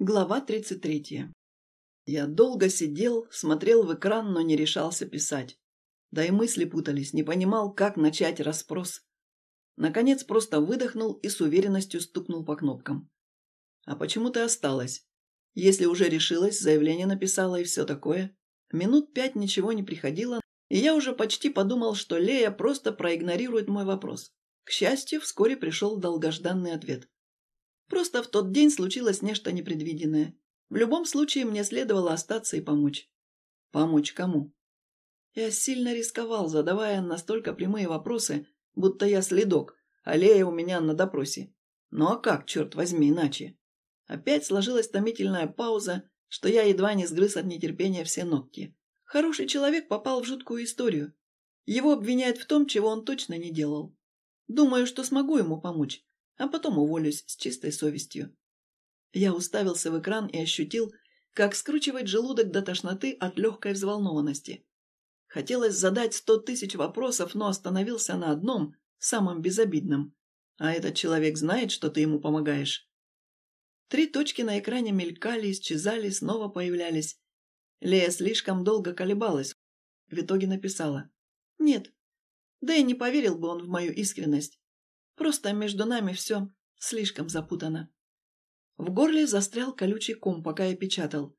Глава 33. Я долго сидел, смотрел в экран, но не решался писать. Да и мысли путались, не понимал, как начать расспрос. Наконец просто выдохнул и с уверенностью стукнул по кнопкам. «А почему ты осталась? Если уже решилась, заявление написала и все такое». Минут пять ничего не приходило, и я уже почти подумал, что Лея просто проигнорирует мой вопрос. К счастью, вскоре пришел долгожданный ответ. Просто в тот день случилось нечто непредвиденное. В любом случае мне следовало остаться и помочь. Помочь кому? Я сильно рисковал, задавая настолько прямые вопросы, будто я следок, а Лея у меня на допросе. Ну а как, черт возьми, иначе? Опять сложилась томительная пауза, что я едва не сгрыз от нетерпения все ногти. Хороший человек попал в жуткую историю. Его обвиняют в том, чего он точно не делал. Думаю, что смогу ему помочь, а потом уволюсь с чистой совестью. Я уставился в экран и ощутил, как скручивает желудок до тошноты от легкой взволнованности. Хотелось задать сто тысяч вопросов, но остановился на одном, самом безобидном. А этот человек знает, что ты ему помогаешь. Три точки на экране мелькали, исчезали, снова появлялись. Лея слишком долго колебалась. В итоге написала. «Нет». Да и не поверил бы он в мою искренность. Просто между нами все слишком запутано. В горле застрял колючий ком, пока я печатал.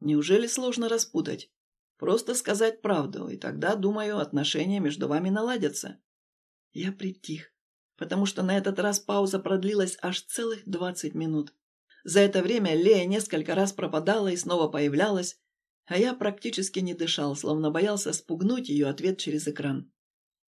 Неужели сложно распутать? Просто сказать правду, и тогда, думаю, отношения между вами наладятся. Я притих, потому что на этот раз пауза продлилась аж целых двадцать минут. За это время Лея несколько раз пропадала и снова появлялась, а я практически не дышал, словно боялся спугнуть ее ответ через экран.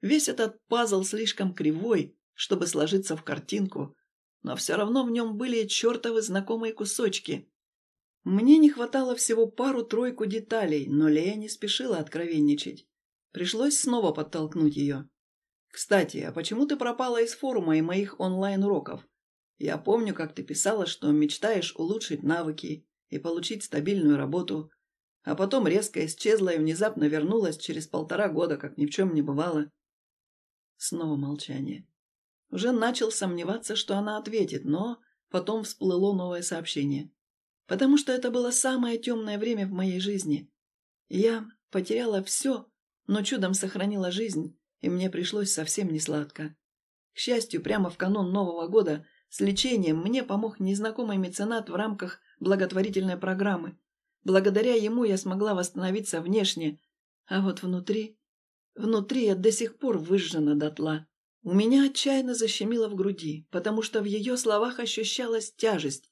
Весь этот пазл слишком кривой, чтобы сложиться в картинку, но все равно в нем были чертовы знакомые кусочки. Мне не хватало всего пару-тройку деталей, но Лея не спешила откровенничать. Пришлось снова подтолкнуть ее. «Кстати, а почему ты пропала из форума и моих онлайн-уроков? Я помню, как ты писала, что мечтаешь улучшить навыки и получить стабильную работу, а потом резко исчезла и внезапно вернулась через полтора года, как ни в чем не бывало». Снова молчание. Уже начал сомневаться, что она ответит, но потом всплыло новое сообщение. Потому что это было самое темное время в моей жизни. Я потеряла все, но чудом сохранила жизнь, и мне пришлось совсем не сладко. К счастью, прямо в канун Нового года с лечением мне помог незнакомый меценат в рамках благотворительной программы. Благодаря ему я смогла восстановиться внешне, а вот внутри... Внутри я до сих пор выжжена дотла. У меня отчаянно защемило в груди, потому что в ее словах ощущалась тяжесть.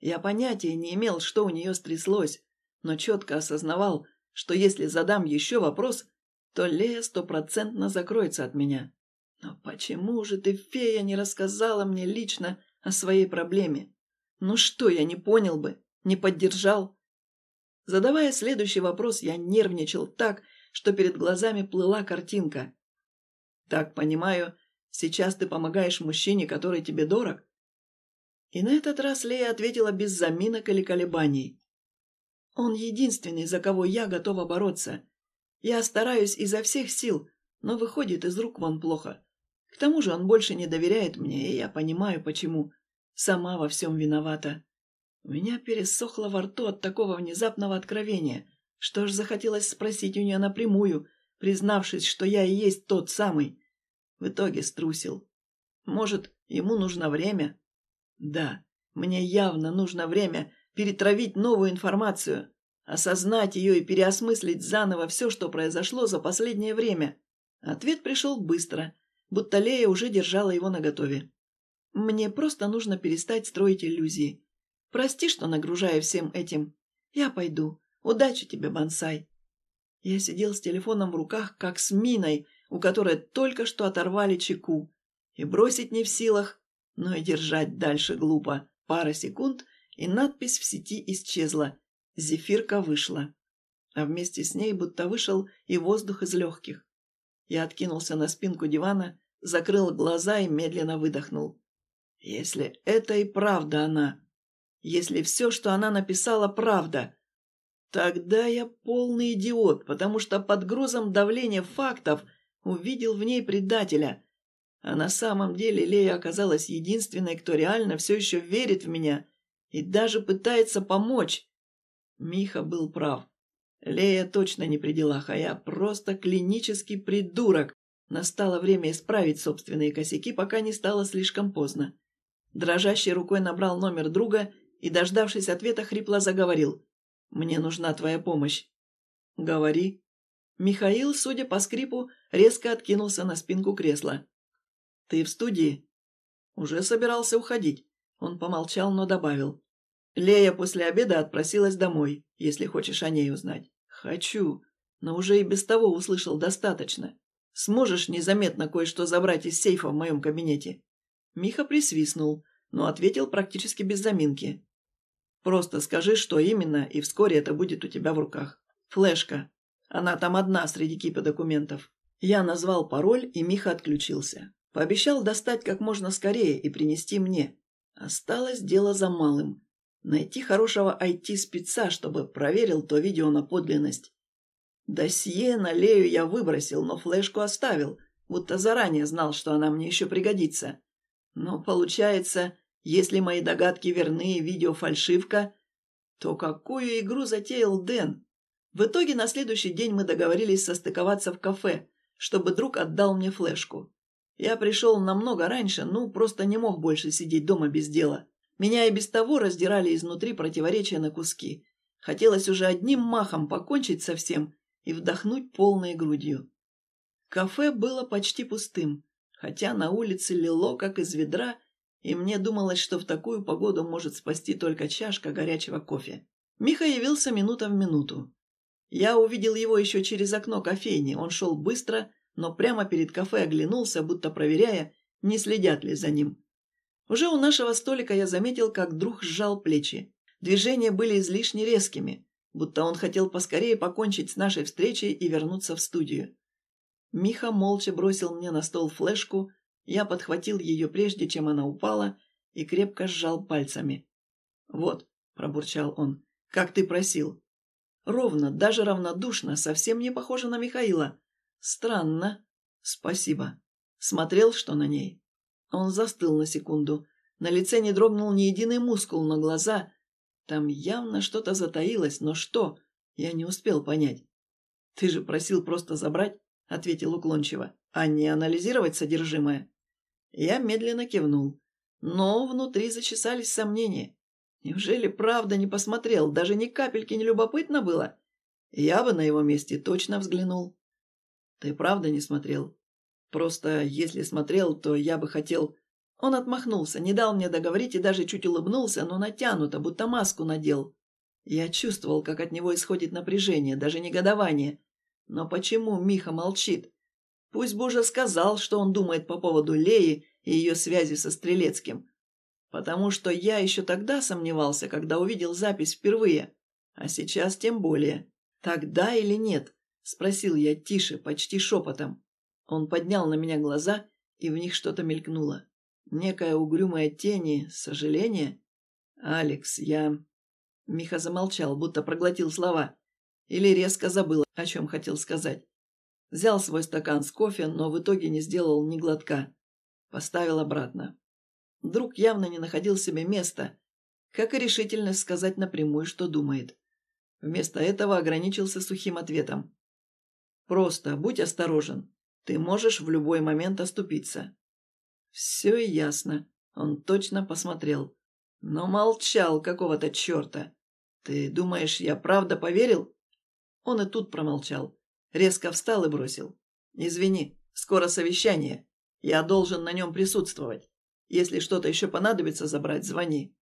Я понятия не имел, что у нее стряслось, но четко осознавал, что если задам еще вопрос, то Лея стопроцентно закроется от меня. Но почему же ты, фея, не рассказала мне лично о своей проблеме? Ну что, я не понял бы, не поддержал? Задавая следующий вопрос, я нервничал так, что перед глазами плыла картинка. Так, понимаю, Сейчас ты помогаешь мужчине, который тебе дорог?» И на этот раз Лея ответила без заминок или колебаний. «Он единственный, за кого я готова бороться. Я стараюсь изо всех сил, но выходит из рук вон плохо. К тому же он больше не доверяет мне, и я понимаю, почему. Сама во всем виновата. У меня пересохло во рту от такого внезапного откровения, что ж захотелось спросить у нее напрямую, признавшись, что я и есть тот самый. В итоге струсил. Может, ему нужно время? Да, мне явно нужно время перетравить новую информацию, осознать ее и переосмыслить заново все, что произошло за последнее время. Ответ пришел быстро, будто Лея уже держала его наготове. Мне просто нужно перестать строить иллюзии. Прости, что нагружаю всем этим. Я пойду. Удачи тебе, бонсай. Я сидел с телефоном в руках, как с миной, у которой только что оторвали чеку. И бросить не в силах, но и держать дальше глупо. Пара секунд, и надпись в сети исчезла. Зефирка вышла. А вместе с ней будто вышел и воздух из легких. Я откинулся на спинку дивана, закрыл глаза и медленно выдохнул. Если это и правда она, если все, что она написала, правда, тогда я полный идиот, потому что под грузом давления фактов – увидел в ней предателя. А на самом деле Лея оказалась единственной, кто реально все еще верит в меня и даже пытается помочь. Миха был прав. Лея точно не при делах, а я просто клинический придурок. Настало время исправить собственные косяки, пока не стало слишком поздно. Дрожащей рукой набрал номер друга и, дождавшись ответа, хрипло заговорил. «Мне нужна твоя помощь». «Говори». Михаил, судя по скрипу, резко откинулся на спинку кресла. «Ты в студии?» «Уже собирался уходить». Он помолчал, но добавил. «Лея после обеда отпросилась домой, если хочешь о ней узнать». «Хочу, но уже и без того услышал достаточно. Сможешь незаметно кое-что забрать из сейфа в моем кабинете?» Миха присвистнул, но ответил практически без заминки. «Просто скажи, что именно, и вскоре это будет у тебя в руках. Флешка. Она там одна среди кипа документов». Я назвал пароль, и Миха отключился. Пообещал достать как можно скорее и принести мне. Осталось дело за малым. Найти хорошего IT-спеца, чтобы проверил то видео на подлинность. Досье на Лею я выбросил, но флешку оставил, будто заранее знал, что она мне еще пригодится. Но получается, если мои догадки верны и видео фальшивка, то какую игру затеял Дэн? В итоге на следующий день мы договорились состыковаться в кафе, чтобы друг отдал мне флешку. Я пришел намного раньше, ну, просто не мог больше сидеть дома без дела. Меня и без того раздирали изнутри противоречия на куски. Хотелось уже одним махом покончить со всем и вдохнуть полной грудью. Кафе было почти пустым хотя на улице лило, как из ведра, и мне думалось, что в такую погоду может спасти только чашка горячего кофе. Миха явился минута в минуту. Я увидел его еще через окно кофейни. Он шел быстро, но прямо перед кафе оглянулся, будто проверяя, не следят ли за ним. Уже у нашего столика я заметил, как друг сжал плечи. Движения были излишне резкими, будто он хотел поскорее покончить с нашей встречей и вернуться в студию. Миха молча бросил мне на стол флешку, я подхватил ее прежде, чем она упала, и крепко сжал пальцами. «Вот», — пробурчал он, — «как ты просил». Ровно, даже равнодушно, совсем не похоже на Михаила. Странно. Спасибо. Смотрел, что на ней. Он застыл на секунду. На лице не дрогнул ни единый мускул, но глаза... Там явно что-то затаилось, но что? Я не успел понять. Ты же просил просто забрать ответил уклончиво, а не анализировать содержимое. Я медленно кивнул, но внутри зачесались сомнения. Неужели правда не посмотрел, даже ни капельки не любопытно было? Я бы на его месте точно взглянул. Ты правда не смотрел? Просто, если смотрел, то я бы хотел... Он отмахнулся, не дал мне договорить и даже чуть улыбнулся, но натянуто, будто маску надел. Я чувствовал, как от него исходит напряжение, даже негодование, но почему Миха молчит? Пусть бы уже сказал, что он думает по поводу Леи и ее связи со Стрелецким. Потому что я еще тогда сомневался, когда увидел запись впервые. А сейчас тем более. Тогда или нет? Спросил я тише, почти шепотом. Он поднял на меня глаза, и в них что-то мелькнуло. Некая угрюмая тень сожаление. «Алекс, я...» Миха замолчал, будто проглотил слова. Или резко забыл, о чем хотел сказать. Взял свой стакан с кофе, но в итоге не сделал ни глотка. Поставил обратно. Друг явно не находил себе места, как и решительность сказать напрямую, что думает. Вместо этого ограничился сухим ответом. «Просто будь осторожен. Ты можешь в любой момент оступиться». Все ясно. Он точно посмотрел. Но молчал какого-то черта. «Ты думаешь, я правда поверил?» Он и тут промолчал. Резко встал и бросил. «Извини, скоро совещание. Я должен на нем присутствовать. Если что-то еще понадобится забрать, звони».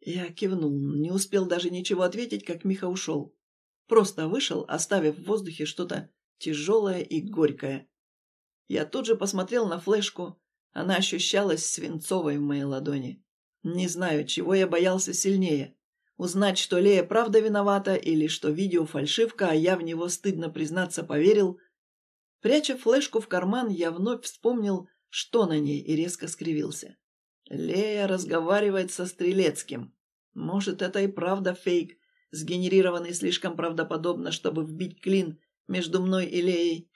Я кивнул, не успел даже ничего ответить, как Миха ушел. Просто вышел, оставив в воздухе что-то тяжелое и горькое. Я тут же посмотрел на флешку. Она ощущалась свинцовой в моей ладони. Не знаю, чего я боялся сильнее. Узнать, что Лея правда виновата или что видео фальшивка, а я в него, стыдно признаться, поверил. Пряча флешку в карман, я вновь вспомнил, что на ней, и резко скривился. Лея разговаривает со Стрелецким. Может, это и правда фейк, сгенерированный слишком правдоподобно, чтобы вбить клин между мной и Леей.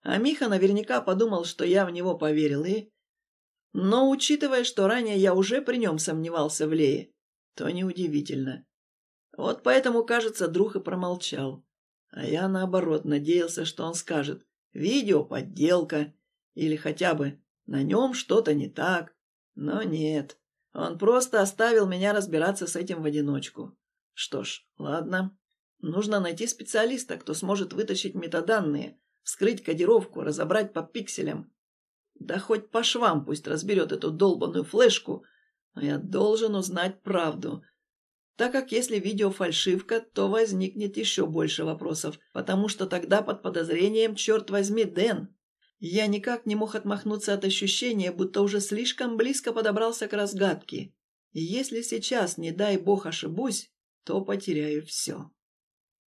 А Миха наверняка подумал, что я в него поверил, и... Но, учитывая, что ранее я уже при нем сомневался в Лее, то неудивительно. Вот поэтому, кажется, друг и промолчал. А я, наоборот, надеялся, что он скажет «видео подделка» или хотя бы «на нем что-то не так». Но нет, он просто оставил меня разбираться с этим в одиночку. Что ж, ладно. Нужно найти специалиста, кто сможет вытащить метаданные, вскрыть кодировку, разобрать по пикселям. Да хоть по швам пусть разберет эту долбанную флешку, но я должен узнать правду. Так как если видео фальшивка, то возникнет еще больше вопросов, потому что тогда под подозрением, черт возьми, Дэн. Я никак не мог отмахнуться от ощущения, будто уже слишком близко подобрался к разгадке. И если сейчас, не дай бог, ошибусь, то потеряю все.